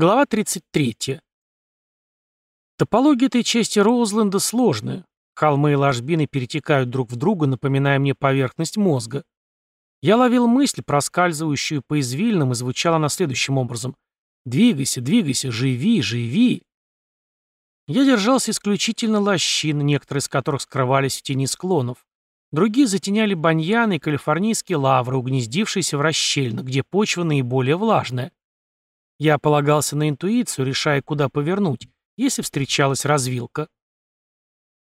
Глава 33. Топология этой части Роузленда сложная. Холмы и ложбины перетекают друг в друга, напоминая мне поверхность мозга. Я ловил мысль, проскальзывающую по извилинам, и звучала она следующим образом. «Двигайся, двигайся, живи, живи!» Я держался исключительно лощин, некоторые из которых скрывались в тени склонов. Другие затеняли баньяны и калифорнийские лавры, угнездившиеся в расщельно, где почва наиболее влажная. Я полагался на интуицию, решая, куда повернуть, если встречалась развилка.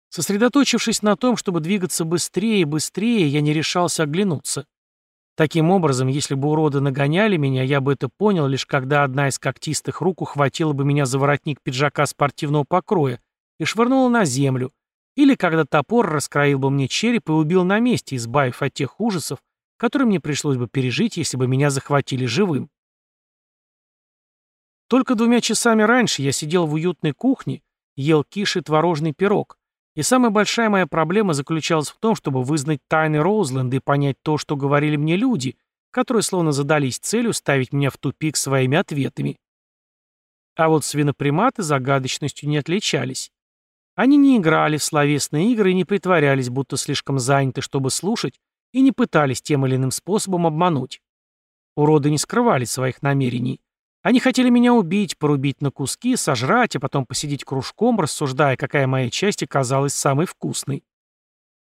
Сосредоточившись на том, чтобы двигаться быстрее и быстрее, я не решался оглянуться. Таким образом, если бы уроды нагоняли меня, я бы это понял, лишь когда одна из когтистых рук ухватила бы меня за воротник пиджака спортивного покроя и швырнула на землю, или когда топор раскроил бы мне череп и убил на месте, избавив от тех ужасов, которые мне пришлось бы пережить, если бы меня захватили живым. Только двумя часами раньше я сидел в уютной кухне, ел киш и творожный пирог, и самая большая моя проблема заключалась в том, чтобы вызнать тайны Роузленда и понять то, что говорили мне люди, которые словно задались целью ставить меня в тупик своими ответами. А вот свиноприматы загадочностью не отличались. Они не играли в словесные игры и не притворялись, будто слишком заняты, чтобы слушать, и не пытались тем или иным способом обмануть. Уроды не скрывали своих намерений. Они хотели меня убить, порубить на куски, сожрать, а потом посидеть кружком, рассуждая, какая моя часть оказалась самой вкусной.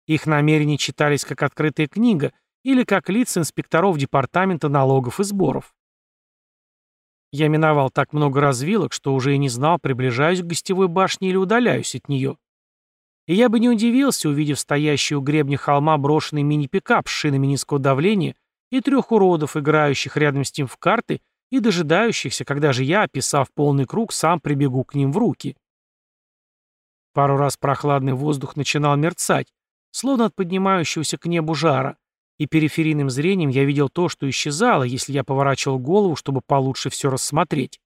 Их намерения читались как открытая книга или как лица инспекторов Департамента налогов и сборов. Я миновал так много развилок, что уже и не знал, приближаюсь к гостевой башне или удаляюсь от нее. И я бы не удивился, увидев стоящий у гребня холма брошенный мини-пикап с шинами низкого давления и трех уродов, играющих рядом с ним в карты и дожидающихся, когда же я, описав полный круг, сам прибегу к ним в руки. Пару раз прохладный воздух начинал мерцать, словно от поднимающегося к небу жара, и периферийным зрением я видел то, что исчезало, если я поворачивал голову, чтобы получше все рассмотреть.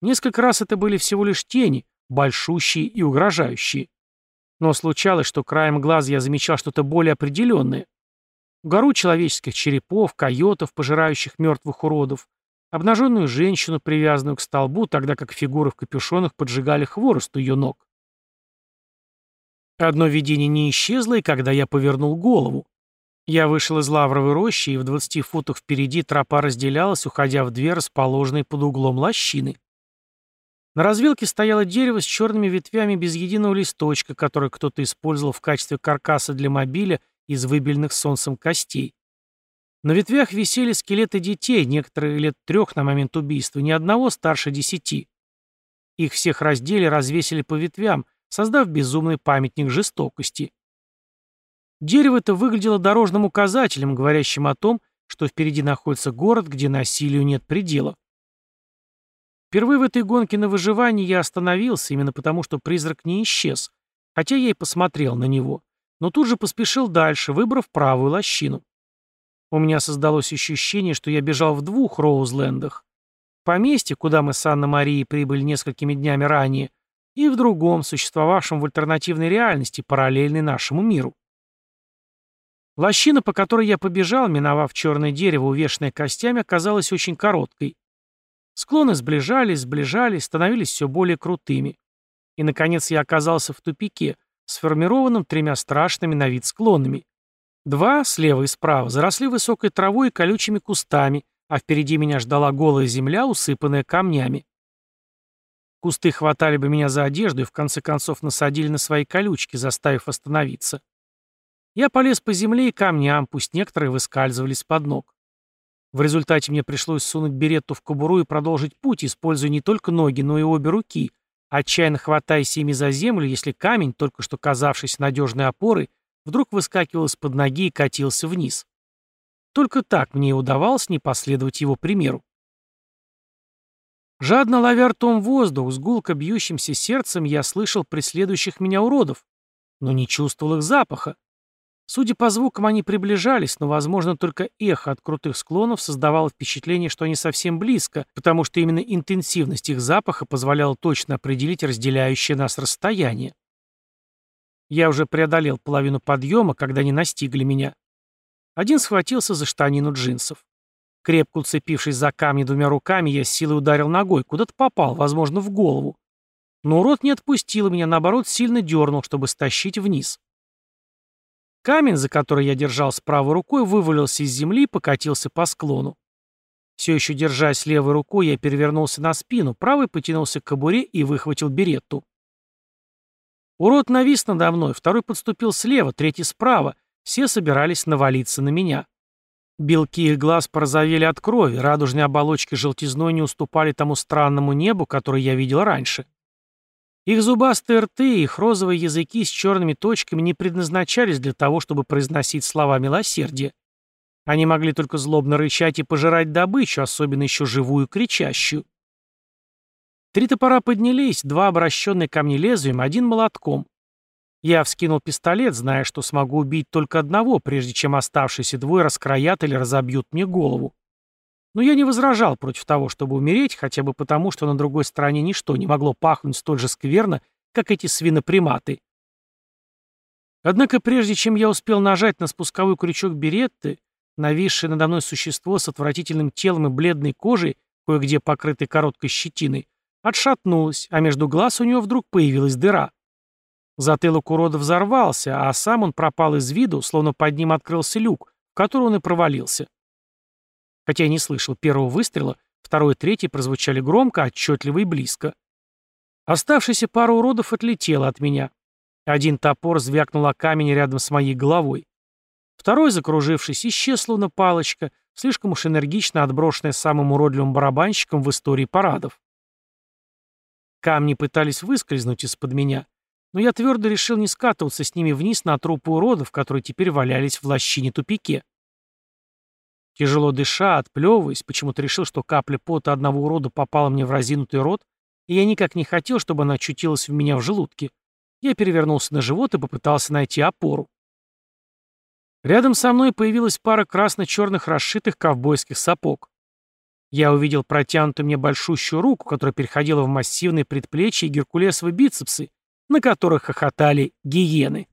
Несколько раз это были всего лишь тени, большущие и угрожающие. Но случалось, что краем глаза я замечал что-то более определенное. Гору человеческих черепов, койотов, пожирающих мертвых уродов, обнаженную женщину, привязанную к столбу, тогда как фигуры в капюшонах поджигали хворост у ее ног. Одно видение не исчезло, и когда я повернул голову. Я вышел из лавровой рощи, и в 20 футах впереди тропа разделялась, уходя в две, расположенные под углом лощины. На развилке стояло дерево с черными ветвями без единого листочка, которое кто-то использовал в качестве каркаса для мобиля из выбеленных солнцем костей. На ветвях висели скелеты детей, некоторые лет трех на момент убийства, ни одного старше десяти. Их всех раздели развесили по ветвям, создав безумный памятник жестокости. Дерево это выглядело дорожным указателем, говорящим о том, что впереди находится город, где насилию нет предела. Впервые в этой гонке на выживание я остановился, именно потому что призрак не исчез, хотя я и посмотрел на него, но тут же поспешил дальше, выбрав правую лощину. У меня создалось ощущение, что я бежал в двух Роузлендах. Поместье, куда мы с Анной-Марией прибыли несколькими днями ранее, и в другом, существовавшем в альтернативной реальности, параллельной нашему миру. Лощина, по которой я побежал, миновав черное дерево, увешанное костями, оказалась очень короткой. Склоны сближались, сближались, становились все более крутыми. И, наконец, я оказался в тупике, сформированном тремя страшными на вид склонами. Два, слева и справа, заросли высокой травой и колючими кустами, а впереди меня ждала голая земля, усыпанная камнями. Кусты хватали бы меня за одежду и в конце концов насадили на свои колючки, заставив остановиться. Я полез по земле и камням, пусть некоторые выскальзывали с-под ног. В результате мне пришлось сунуть беретту в кобуру и продолжить путь, используя не только ноги, но и обе руки, отчаянно хватаясь ими за землю, если камень, только что казавшийся надежной опорой, вдруг выскакивал из-под ноги и катился вниз. Только так мне и удавалось не последовать его примеру. Жадно ловя ртом воздух, с гулко бьющимся сердцем я слышал преследующих меня уродов, но не чувствовал их запаха. Судя по звукам, они приближались, но, возможно, только эхо от крутых склонов создавало впечатление, что они совсем близко, потому что именно интенсивность их запаха позволяла точно определить разделяющее нас расстояние. Я уже преодолел половину подъема, когда они настигли меня. Один схватился за штанину джинсов. Крепко уцепившись за камни двумя руками, я с силой ударил ногой, куда-то попал, возможно, в голову. Но урод не отпустил меня, наоборот, сильно дернул, чтобы стащить вниз. Камень, за который я держал с правой рукой, вывалился из земли и покатился по склону. Все еще держась левой рукой, я перевернулся на спину, правой потянулся к кобуре и выхватил беретту. Урод навис надо мной, второй подступил слева, третий справа. Все собирались навалиться на меня. Белки их глаз порозовели от крови, радужные оболочки желтизной не уступали тому странному небу, которое я видел раньше. Их зубастые рты и их розовые языки с черными точками не предназначались для того, чтобы произносить слова милосердия. Они могли только злобно рычать и пожирать добычу, особенно еще живую кричащую. Три топора поднялись, два обращенные ко мне лезвием, один молотком. Я вскинул пистолет, зная, что смогу убить только одного, прежде чем оставшиеся двое раскроят или разобьют мне голову. Но я не возражал против того, чтобы умереть, хотя бы потому, что на другой стороне ничто не могло пахнуть столь же скверно, как эти свиноприматы. Однако прежде чем я успел нажать на спусковой крючок беретты, нависшее надо мной существо с отвратительным телом и бледной кожей, кое-где покрытой короткой щетиной, отшатнулось, а между глаз у него вдруг появилась дыра. Затылок урода взорвался, а сам он пропал из виду, словно под ним открылся люк, в который он и провалился. Хотя я не слышал первого выстрела, второй и третий прозвучали громко, отчетливо и близко. Оставшаяся пара уродов отлетела от меня. Один топор звякнул о камень рядом с моей головой. Второй, закружившись, исчез, словно палочка, слишком уж энергично отброшенная самым уродливым барабанщиком в истории парадов. Камни пытались выскользнуть из-под меня, но я твердо решил не скатываться с ними вниз на трупы уродов, которые теперь валялись в лощине-тупике. Тяжело дыша, отплевываясь, почему-то решил, что капля пота одного урода попала мне в разинутый рот, и я никак не хотел, чтобы она очутилась в меня в желудке. Я перевернулся на живот и попытался найти опору. Рядом со мной появилась пара красно-черных расшитых ковбойских сапог. Я увидел протянутую мне большущую руку, которая переходила в массивные предплечья и геркулесовые бицепсы, на которых хохотали гиены.